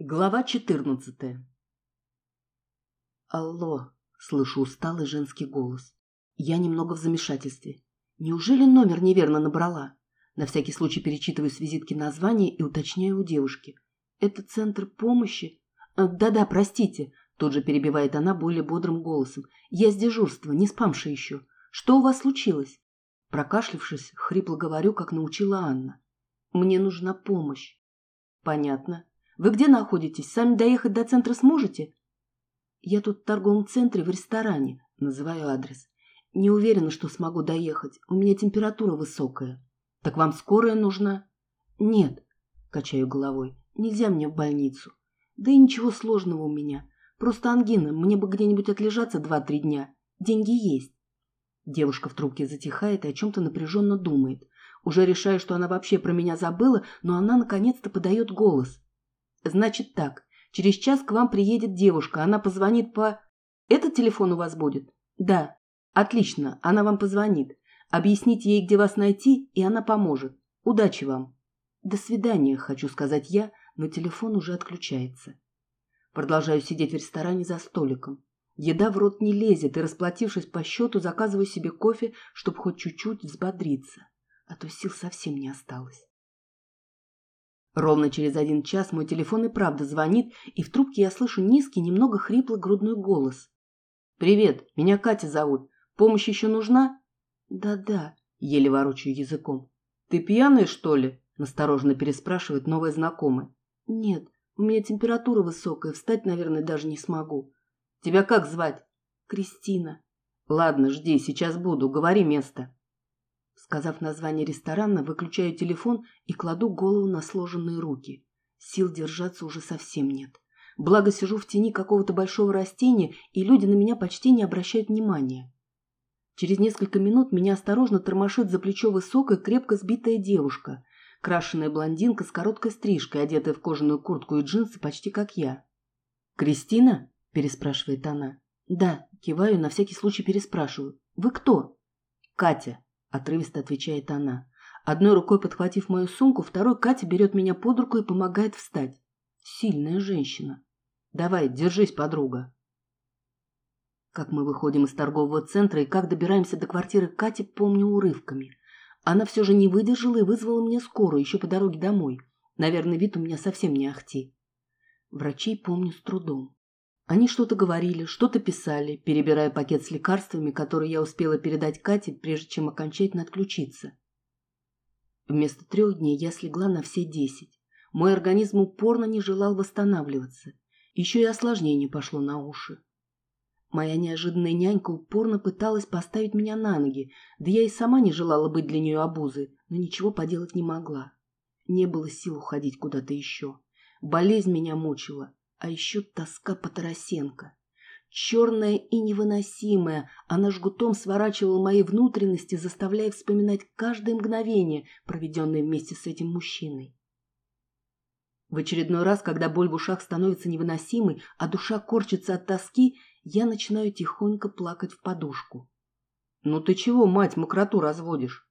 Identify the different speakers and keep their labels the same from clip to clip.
Speaker 1: Глава четырнадцатая. Алло, слышу усталый женский голос. Я немного в замешательстве. Неужели номер неверно набрала? На всякий случай перечитываю с визитки название и уточняю у девушки. Это центр помощи? «Э, да-да, простите, тут же перебивает она более бодрым голосом. Я с дежурства, не спамша еще. Что у вас случилось? Прокашлявшись, хрипло говорю, как научила Анна. Мне нужна помощь. Понятно. Вы где находитесь? Сами доехать до центра сможете? Я тут в торговом центре в ресторане, называю адрес. Не уверена, что смогу доехать. У меня температура высокая. Так вам скорая нужна? Нет, качаю головой. Нельзя мне в больницу. Да и ничего сложного у меня. Просто ангина. Мне бы где-нибудь отлежаться два-три дня. Деньги есть. Девушка в трубке затихает и о чем-то напряженно думает. Уже решаю, что она вообще про меня забыла, но она наконец-то подает голос. Значит так, через час к вам приедет девушка, она позвонит по... Этот телефон у вас будет? Да. Отлично, она вам позвонит. Объясните ей, где вас найти, и она поможет. Удачи вам. До свидания, хочу сказать я, но телефон уже отключается. Продолжаю сидеть в ресторане за столиком. Еда в рот не лезет, и, расплатившись по счету, заказываю себе кофе, чтобы хоть чуть-чуть взбодриться. А то сил совсем не осталось. Ровно через один час мой телефон и правда звонит, и в трубке я слышу низкий, немного хриплый грудной голос. «Привет, меня Катя зовут. Помощь еще нужна?» «Да-да», — еле ворочаю языком. «Ты пьяная, что ли?» — настороженно переспрашивает новая знакомая. «Нет, у меня температура высокая, встать, наверное, даже не смогу». «Тебя как звать?» «Кристина». «Ладно, жди, сейчас буду, говори место». Сказав название ресторана, выключаю телефон и кладу голову на сложенные руки. Сил держаться уже совсем нет. Благо сижу в тени какого-то большого растения, и люди на меня почти не обращают внимания. Через несколько минут меня осторожно тормошит за плечо высокая, крепко сбитая девушка. Крашеная блондинка с короткой стрижкой, одетая в кожаную куртку и джинсы почти как я. «Кристина?» – переспрашивает она. «Да», – киваю, на всякий случай переспрашиваю. «Вы кто?» «Катя», отрывисто отвечает она. Одной рукой подхватив мою сумку, второй Катя берет меня под руку и помогает встать. Сильная женщина. Давай, держись, подруга. Как мы выходим из торгового центра и как добираемся до квартиры Кати, помню урывками. Она все же не выдержала и вызвала мне скорую еще по дороге домой. Наверное, вид у меня совсем не ахти. Врачей помню с трудом. Они что-то говорили, что-то писали, перебирая пакет с лекарствами, которые я успела передать Кате, прежде чем окончательно отключиться. Вместо трех дней я слегла на все десять. Мой организм упорно не желал восстанавливаться. Еще и осложнение пошло на уши. Моя неожиданная нянька упорно пыталась поставить меня на ноги, да я и сама не желала быть для нее обузой, но ничего поделать не могла. Не было сил уходить куда-то еще. Болезнь меня мучила, а еще тоска по Тарасенко. Черная и невыносимая, она жгутом сворачивала мои внутренности, заставляя вспоминать каждое мгновение, проведенное вместе с этим мужчиной. В очередной раз, когда боль в ушах становится невыносимой, а душа корчится от тоски, я начинаю тихонько плакать в подушку. «Ну ты чего, мать, мокроту разводишь?»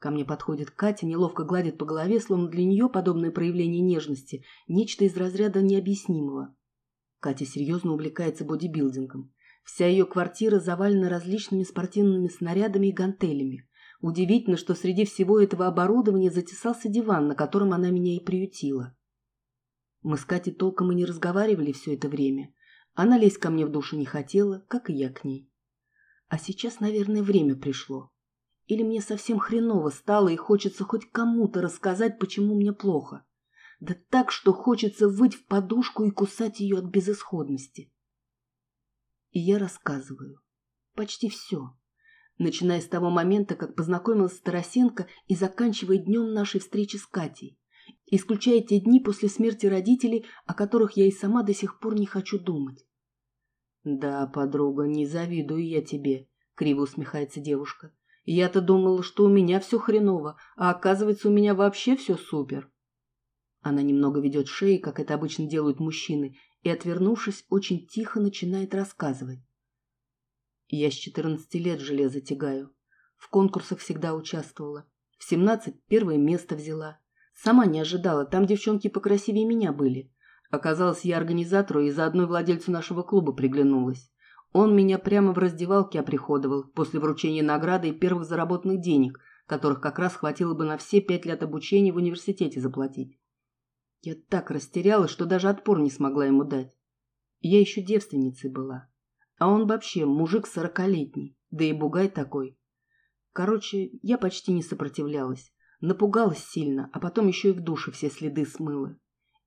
Speaker 1: Ко мне подходит Катя, неловко гладит по голове, словно для нее подобное проявление нежности – нечто из разряда необъяснимого. Катя серьезно увлекается бодибилдингом. Вся ее квартира завалена различными спортивными снарядами и гантелями. Удивительно, что среди всего этого оборудования затесался диван, на котором она меня и приютила. Мы с Катей толком и не разговаривали все это время. Она лезть ко мне в душу не хотела, как и я к ней. А сейчас, наверное, время пришло. Или мне совсем хреново стало и хочется хоть кому-то рассказать, почему мне плохо. Да так, что хочется выть в подушку и кусать ее от безысходности. И я рассказываю. Почти все. Начиная с того момента, как познакомилась с Тарасенко и заканчивая днем нашей встречи с Катей. Исключая те дни после смерти родителей, о которых я и сама до сих пор не хочу думать. «Да, подруга, не завидую я тебе», — криво усмехается девушка. Я-то думала, что у меня все хреново, а оказывается, у меня вообще все супер. Она немного ведет шеи, как это обычно делают мужчины, и, отвернувшись, очень тихо начинает рассказывать. Я с 14 лет железо тягаю. В конкурсах всегда участвовала. В 17 первое место взяла. Сама не ожидала, там девчонки покрасивее меня были. Оказалось, я организатору и заодно владельцу нашего клуба приглянулась. Он меня прямо в раздевалке оприходовал после вручения награды и первых заработанных денег, которых как раз хватило бы на все пять лет обучения в университете заплатить. Я так растерялась, что даже отпор не смогла ему дать. Я еще девственницей была. А он вообще мужик сорокалетний, да и бугай такой. Короче, я почти не сопротивлялась. Напугалась сильно, а потом еще и в душе все следы смыла.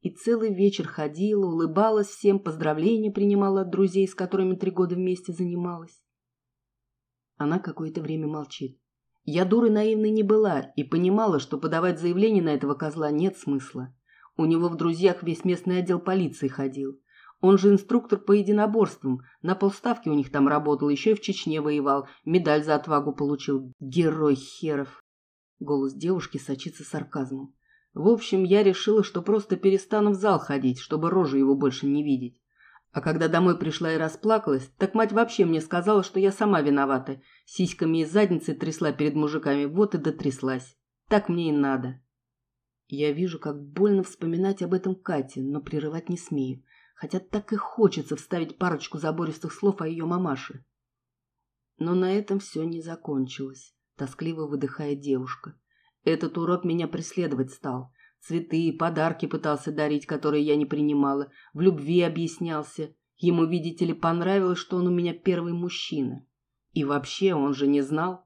Speaker 1: И целый вечер ходила, улыбалась всем, поздравления принимала от друзей, с которыми три года вместе занималась. Она какое-то время молчит. Я дурой наивной не была и понимала, что подавать заявление на этого козла нет смысла. У него в друзьях весь местный отдел полиции ходил. Он же инструктор по единоборствам. На полставки у них там работал, еще и в Чечне воевал. Медаль за отвагу получил. Герой херов. Голос девушки сочится сарказмом. В общем, я решила, что просто перестану в зал ходить, чтобы рожу его больше не видеть. А когда домой пришла и расплакалась, так мать вообще мне сказала, что я сама виновата. Сиськами и задницей трясла перед мужиками, вот и дотряслась. Так мне и надо. Я вижу, как больно вспоминать об этом Кате, но прерывать не смею, хотя так и хочется вставить парочку забористых слов о ее мамаше. Но на этом все не закончилось, тоскливо выдыхает девушка. Этот урод меня преследовать стал. Цветы подарки пытался дарить, которые я не принимала. В любви объяснялся. Ему, видите ли, понравилось, что он у меня первый мужчина. И вообще, он же не знал.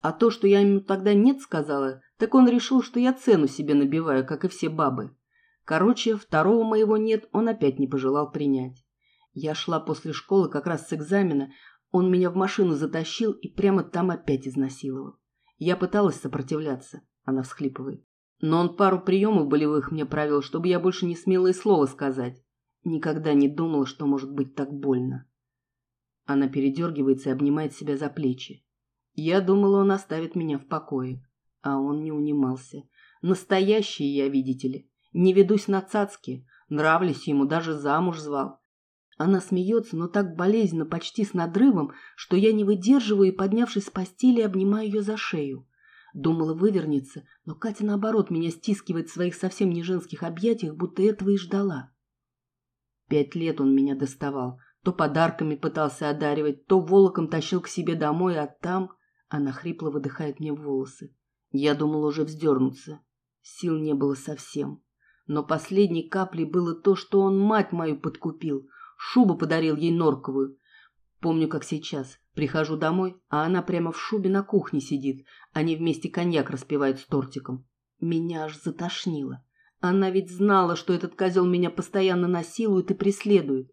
Speaker 1: А то, что я ему тогда «нет» сказала, так он решил, что я цену себе набиваю, как и все бабы. Короче, второго моего «нет» он опять не пожелал принять. Я шла после школы как раз с экзамена, он меня в машину затащил и прямо там опять изнасиловал. Я пыталась сопротивляться, она всхлипывает. Но он пару приемов болевых мне провел, чтобы я больше не смела и слова сказать. Никогда не думала, что может быть так больно. Она передергивается и обнимает себя за плечи. Я думала, он оставит меня в покое. А он не унимался. Настоящий я, видите ли. Не ведусь на цацки. Нравлюсь ему, даже замуж звал. Она смеется, но так болезненно, почти с надрывом, что я не выдерживаю и, поднявшись с постели, обнимаю ее за шею. Думала вывернется, но Катя, наоборот, меня стискивает в своих совсем не женских объятиях, будто этого и ждала. Пять лет он меня доставал. То подарками пытался одаривать, то волоком тащил к себе домой, а там... Она хрипло выдыхает мне волосы. Я думала уже вздернуться. Сил не было совсем. Но последней каплей было то, что он мать мою подкупил. Шубу подарил ей норковую. Помню, как сейчас. Прихожу домой, а она прямо в шубе на кухне сидит. Они вместе коньяк распивают с тортиком. Меня аж затошнило. Она ведь знала, что этот козел меня постоянно насилует и преследует.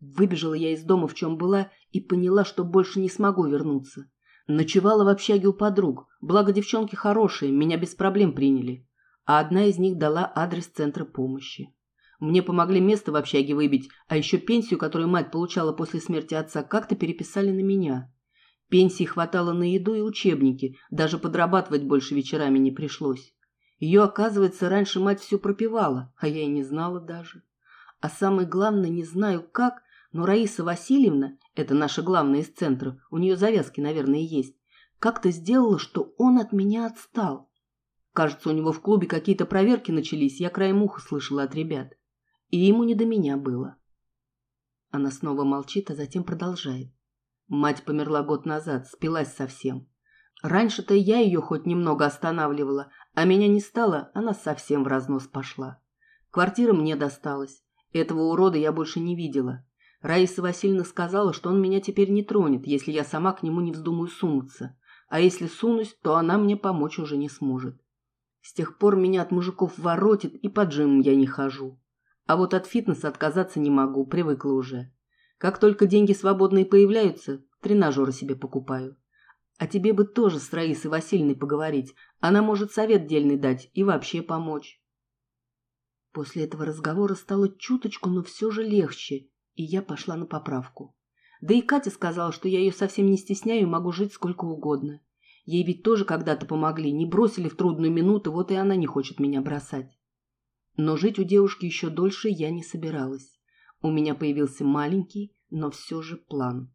Speaker 1: Выбежала я из дома, в чем была, и поняла, что больше не смогу вернуться. Ночевала в общаге у подруг. Благо девчонки хорошие, меня без проблем приняли. А одна из них дала адрес центра помощи. Мне помогли место в общаге выбить, а еще пенсию, которую мать получала после смерти отца, как-то переписали на меня. Пенсии хватало на еду и учебники, даже подрабатывать больше вечерами не пришлось. Ее, оказывается, раньше мать все пропивала, а я и не знала даже. А самое главное, не знаю как, но Раиса Васильевна, это наша главная из центра, у нее завязки, наверное, есть, как-то сделала, что он от меня отстал. Кажется, у него в клубе какие-то проверки начались, я краем уха слышала от ребят. И ему не до меня было. Она снова молчит, а затем продолжает. Мать померла год назад, спилась совсем. Раньше-то я ее хоть немного останавливала, а меня не стало, она совсем в разнос пошла. Квартира мне досталась. Этого урода я больше не видела. Раиса Васильевна сказала, что он меня теперь не тронет, если я сама к нему не вздумаю сунуться. А если сунусь, то она мне помочь уже не сможет. С тех пор меня от мужиков воротит, и по джимам я не хожу. А вот от фитнеса отказаться не могу, привыкла уже. Как только деньги свободные появляются, тренажеры себе покупаю. А тебе бы тоже с Раисой Васильевной поговорить. Она может совет дельный дать и вообще помочь. После этого разговора стало чуточку, но все же легче, и я пошла на поправку. Да и Катя сказала, что я ее совсем не стесняю и могу жить сколько угодно. Ей ведь тоже когда-то помогли, не бросили в трудную минуту, вот и она не хочет меня бросать. Но жить у девушки еще дольше я не собиралась. У меня появился маленький, но все же план.